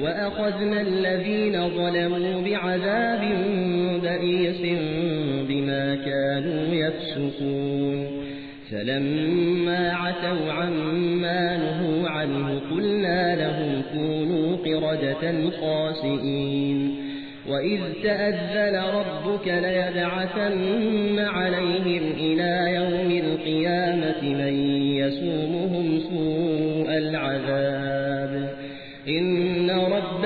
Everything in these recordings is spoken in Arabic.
وأخذنا الذين ظلموا بعذاب بئيس بما كانوا يفسقون. فلما عتوا عما نهوا عنه قلنا لهم كونوا قردة خاسئين. وإذ تأذل ربك ليبعثن عليهم إلى يوم القيامة من يسومهم سوء العذاب. إن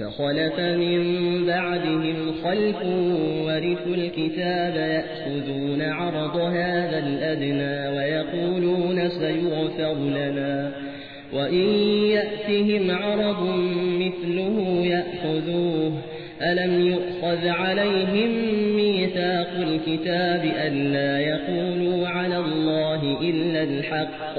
فخلف من بعدهم خلف ورثوا الكتاب يأخذون عرض هذا الأدنى ويقولون سيغفر لنا. وإن يأتهم عرض مثله يأخذوه. ألم يؤخذ عليهم ميثاق الكتاب ألا يقولوا على الله إلا الحق؟